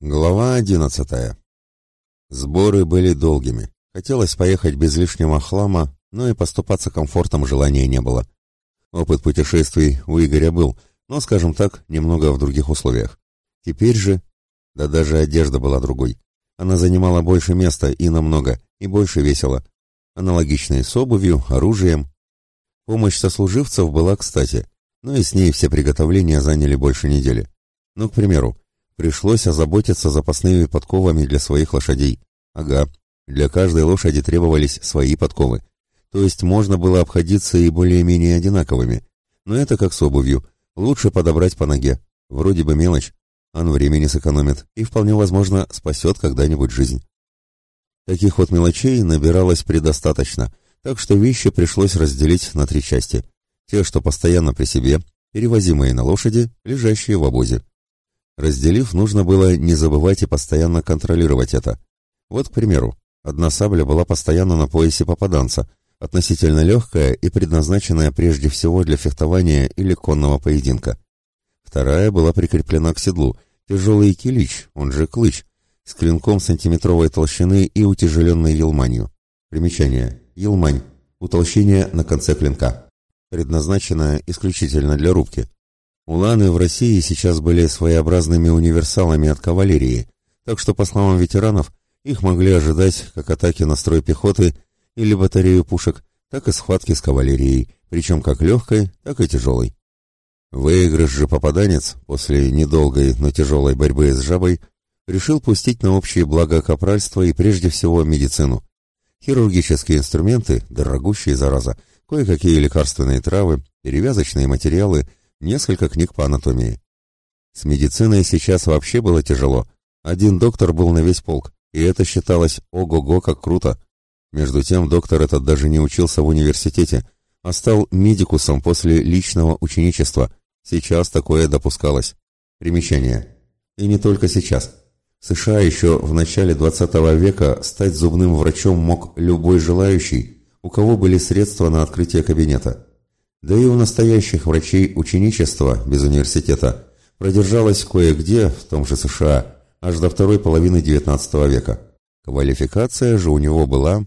Глава одиннадцатая. Сборы были долгими. Хотелось поехать без лишнего хлама, но и поступаться комфортом желания не было. Опыт путешествий у Игоря был, но, скажем так, немного в других условиях. Теперь же... Да даже одежда была другой. Она занимала больше места и намного, и больше весила. Аналогичные с обувью, оружием. Помощь сослуживцев была кстати, но и с ней все приготовления заняли больше недели. Ну, к примеру, Пришлось озаботиться запасными подковами для своих лошадей. Ага, для каждой лошади требовались свои подковы. То есть можно было обходиться и более-менее одинаковыми. Но это как с обувью. Лучше подобрать по ноге. Вроде бы мелочь. Он времени сэкономит и, вполне возможно, спасет когда-нибудь жизнь. Таких вот мелочей набиралось предостаточно, так что вещи пришлось разделить на три части. Те, что постоянно при себе, перевозимые на лошади, лежащие в обозе. Разделив, нужно было не забывать и постоянно контролировать это. Вот, к примеру, одна сабля была постоянно на поясе попаданца, относительно легкая и предназначенная прежде всего для фехтования или конного поединка. Вторая была прикреплена к седлу, тяжелый килич, он же клыч, с клинком сантиметровой толщины и утяжеленной елманью. Примечание. Елмань. Утолщение на конце клинка. Предназначенная исключительно для рубки. Уланы в России сейчас были своеобразными универсалами от кавалерии, так что, по словам ветеранов, их могли ожидать как атаки на строй пехоты или батарею пушек, так и схватки с кавалерией, причем как легкой, так и тяжелой. Выигрыш же попаданец, после недолгой, но тяжелой борьбы с жабой, решил пустить на общее благо капральство и прежде всего медицину. Хирургические инструменты, дорогущие зараза, кое-какие лекарственные травы, перевязочные материалы – несколько книг по анатомии. С медициной сейчас вообще было тяжело. Один доктор был на весь полк, и это считалось ого-го как круто. Между тем доктор этот даже не учился в университете, а стал медикусом после личного ученичества. Сейчас такое допускалось. Примечание. И не только сейчас. В США еще в начале 20 века стать зубным врачом мог любой желающий, у кого были средства на открытие кабинета. Да и у настоящих врачей ученичества без университета продержалось кое-где, в том же США, аж до второй половины XIX века. Квалификация же у него была.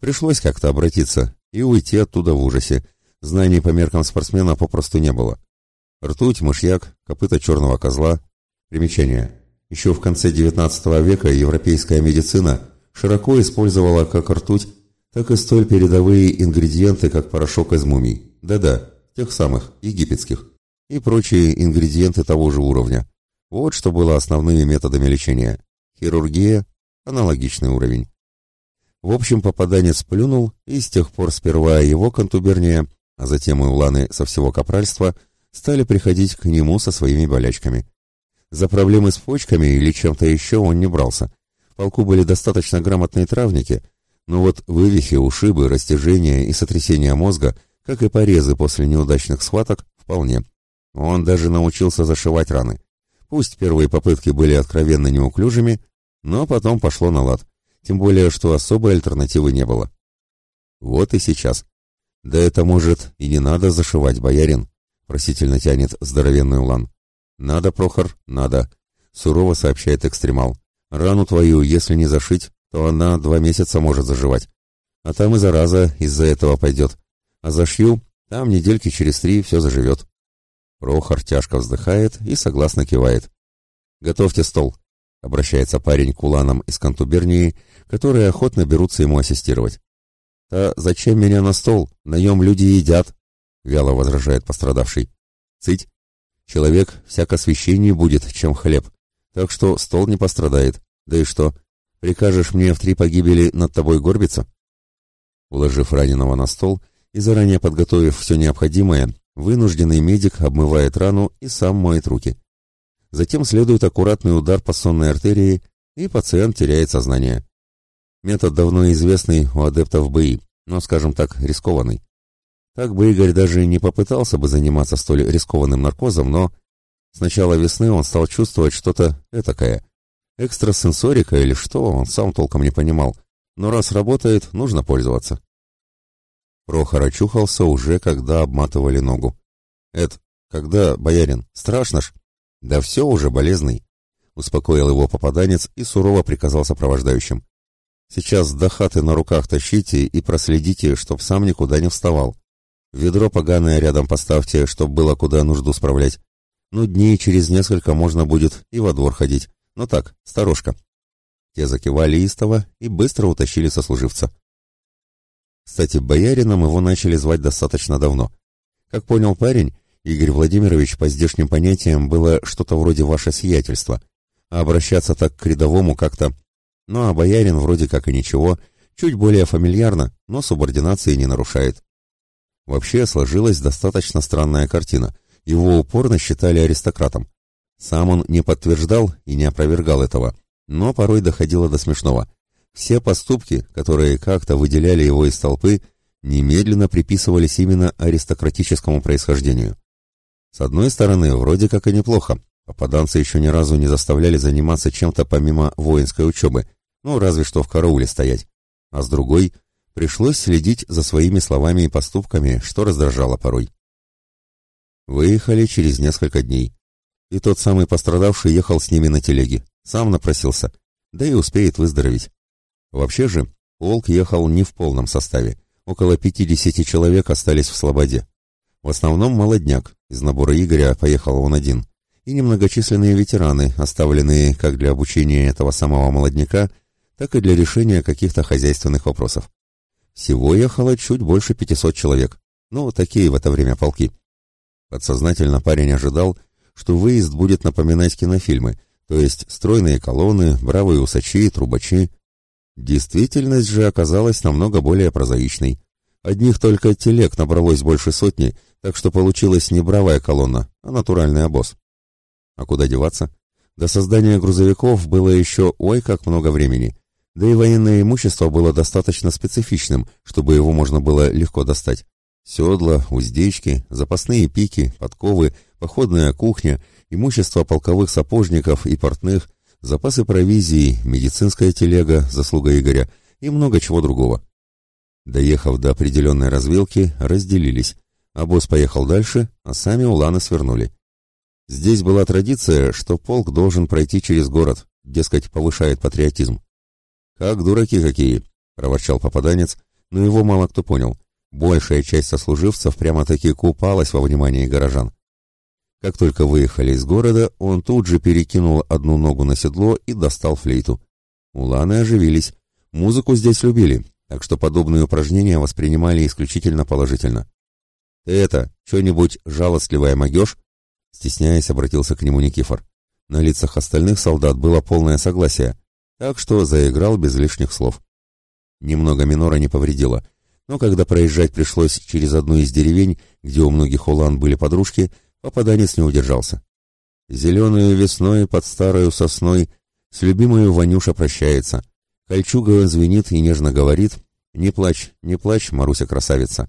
Пришлось как-то обратиться и уйти оттуда в ужасе. Знаний по меркам спортсмена попросту не было. Ртуть, мышьяк, копыта черного козла. Примечание. Еще в конце XIX века европейская медицина широко использовала как ртуть, так и столь передовые ингредиенты, как порошок из мумий. Да-да, тех самых, египетских. И прочие ингредиенты того же уровня. Вот что было основными методами лечения. Хирургия – аналогичный уровень. В общем, попаданец плюнул, и с тех пор сперва его контуберния, а затем и уланы со всего капральства стали приходить к нему со своими болячками. За проблемы с почками или чем-то еще он не брался. В полку были достаточно грамотные травники, но вот вывихи, ушибы, растяжения и сотрясения мозга – как и порезы после неудачных схваток, вполне. Он даже научился зашивать раны. Пусть первые попытки были откровенно неуклюжими, но потом пошло на лад. Тем более, что особой альтернативы не было. Вот и сейчас. Да это может и не надо зашивать, боярин, просительно тянет здоровенный улан. Надо, Прохор, надо, сурово сообщает экстремал. Рану твою, если не зашить, то она два месяца может заживать. А там и зараза из-за этого пойдет. А зашью, там недельки через три все заживет. Прохор тяжко вздыхает и согласно кивает. «Готовьте стол», — обращается парень к уланам из контубернии, которые охотно берутся ему ассистировать. «Да зачем меня на стол? Наем люди едят», — вяло возражает пострадавший. «Цыть! Человек всяко священнее будет, чем хлеб, так что стол не пострадает. Да и что, прикажешь мне в три погибели над тобой горбиться?» Уложив раненого на стол, и заранее подготовив все необходимое, вынужденный медик обмывает рану и сам моет руки. Затем следует аккуратный удар по сонной артерии, и пациент теряет сознание. Метод давно известный у адептов БИ, но, скажем так, рискованный. Так бы Игорь даже не попытался бы заниматься столь рискованным наркозом, но с начала весны он стал чувствовать что-то этакое. Экстрасенсорика или что, он сам толком не понимал. Но раз работает, нужно пользоваться. Прохор очухался уже, когда обматывали ногу. «Эд, когда, боярин, страшно ж?» «Да все уже, болезный. успокоил его попаданец и сурово приказал сопровождающим. Сейчас до хаты на руках тащите и проследите, чтоб сам никуда не вставал. Ведро поганое рядом поставьте, чтоб было куда нужду справлять. Ну, дней через несколько можно будет и во двор ходить. Ну так, сторожка. Те закивали истово и быстро утащили сослуживца. Кстати, боярином его начали звать достаточно давно. Как понял парень, Игорь Владимирович по здешним понятиям было что-то вроде ваше сиятельство, а обращаться так к рядовому как-то ну а боярин вроде как и ничего, чуть более фамильярно, но субординации не нарушает. Вообще сложилась достаточно странная картина. Его упорно считали аристократом. Сам он не подтверждал и не опровергал этого, но порой доходило до смешного. Все поступки, которые как-то выделяли его из толпы, немедленно приписывались именно аристократическому происхождению. С одной стороны, вроде как и неплохо. Попаданцы еще ни разу не заставляли заниматься чем-то помимо воинской учебы, ну, разве что в карауле стоять. А с другой, пришлось следить за своими словами и поступками, что раздражало порой. Выехали через несколько дней. И тот самый пострадавший ехал с ними на телеге. Сам напросился. Да и успеет выздороветь. Вообще же, полк ехал не в полном составе. Около 50 человек остались в Слободе. В основном молодняк, из набора Игоря поехал он один. И немногочисленные ветераны, оставленные как для обучения этого самого молодняка, так и для решения каких-то хозяйственных вопросов. Всего ехало чуть больше 500 человек. Ну, такие в это время полки. Подсознательно парень ожидал, что выезд будет напоминать кинофильмы, то есть стройные колонны, бравые усачи, трубачи. Действительность же оказалась намного более прозаичной. Одних только телег набралось больше сотни, так что получилась не бравая колонна, а натуральный обоз. А куда деваться? До создания грузовиков было еще ой как много времени, да и военное имущество было достаточно специфичным, чтобы его можно было легко достать. Седла, уздечки, запасные пики, подковы, походная кухня, имущество полковых сапожников и портных, запасы провизии, медицинская телега, заслуга Игоря и много чего другого. Доехав до определенной развилки, разделились. А босс поехал дальше, а сами уланы свернули. Здесь была традиция, что полк должен пройти через город, дескать, повышает патриотизм. «Как дураки какие!» — проворчал попаданец, но его мало кто понял. Большая часть сослуживцев прямо-таки купалась во внимании горожан. Как только выехали из города, он тут же перекинул одну ногу на седло и достал флейту. Уланы оживились. Музыку здесь любили, так что подобные упражнения воспринимали исключительно положительно. «Ты это, что-нибудь жалостливое могешь?» Стесняясь, обратился к нему Никифор. На лицах остальных солдат было полное согласие, так что заиграл без лишних слов. Немного минора не повредило, но когда проезжать пришлось через одну из деревень, где у многих улан были подружки, попаданец не удержался. Зеленою весной под старою сосной с любимою Ванюша прощается. Кольчуга звенит и нежно говорит «Не плачь, не плачь, Маруся красавица».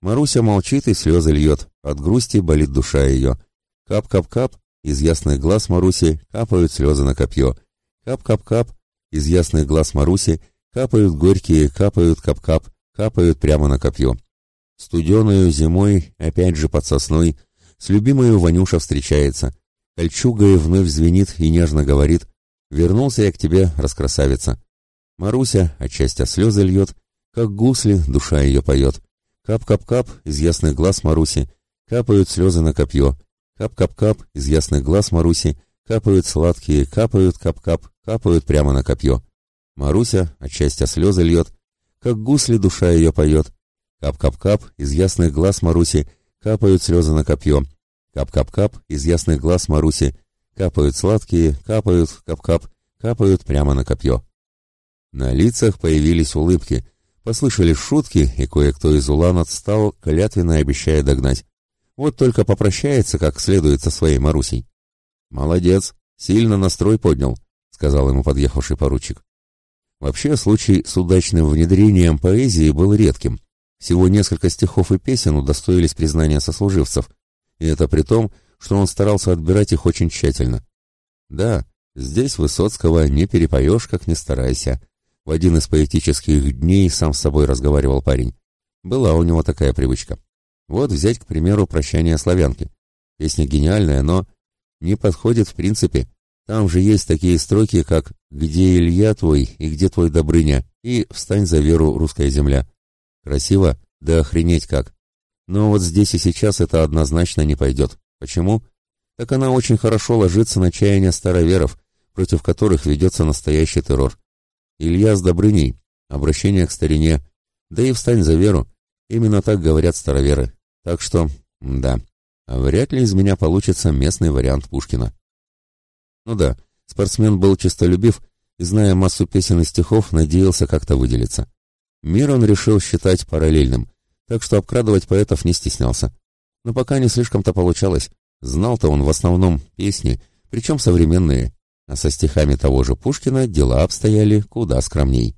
Маруся молчит и слезы льет, от грусти болит душа ее. Кап-кап-кап, из ясных глаз Маруси капают слезы на копье. Кап-кап-кап, из ясных глаз Маруси капают горькие, капают кап-кап, капают прямо на копье. Студеною зимой, опять же под сосной, с любимою Ванюша встречается. Кольчугой вновь звенит и нежно говорит «Вернулся я к тебе, раскрасавица». Маруся от счастья слезы льет, как гусли душа ее поет. Кап-кап-кап из ясных глаз Маруси, капают слезы на копье. Кап-кап-кап из ясных глаз Маруси, капают сладкие, капают кап-кап, капают прямо на копье. Маруся от счастья слезы льет, как гусли душа ее поет. Кап-кап-кап, из ясных глаз Маруси, капают слезы на копье. Кап-кап-кап, из ясных глаз Маруси, капают сладкие, капают, кап-кап, капают прямо на копье. На лицах появились улыбки, послышались шутки, и кое-кто из улан отстал, клятвенно обещая догнать. Вот только попрощается как следует со своей Марусей. «Молодец, сильно настрой поднял», сказал ему подъехавший поручик. Вообще, случай с удачным внедрением поэзии был редким. Всего несколько стихов и песен удостоились признания сослуживцев, и это при том, что он старался отбирать их очень тщательно. Да, здесь Высоцкого не перепоешь, как ни старайся. В один из поэтических дней сам с собой разговаривал парень. Была у него такая привычка. Вот взять, к примеру, «Прощание славянки». Песня гениальная, но не подходит в принципе, Там же есть такие строки, как «Где Илья твой и где твой Добрыня?» и «Встань за веру, русская земля». Красиво? Да охренеть как. Но вот здесь и сейчас это однозначно не пойдет. Почему? Так она очень хорошо ложится на чаяния староверов, против которых ведется настоящий террор. Илья с Добрыней, обращение к старине, да и встань за веру. Именно так говорят староверы. Так что, да, вряд ли из меня получится местный вариант Пушкина. Ну да, спортсмен был честолюбив и, зная массу песен и стихов, надеялся как-то выделиться. Мир он решил считать параллельным, так что обкрадывать поэтов не стеснялся. Но пока не слишком-то получалось. Знал-то он в основном песни, причем современные, а со стихами того же Пушкина дела обстояли куда скромней.